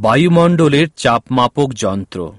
বায়ুমণ্ডলের চাপমাপক যন্ত্র।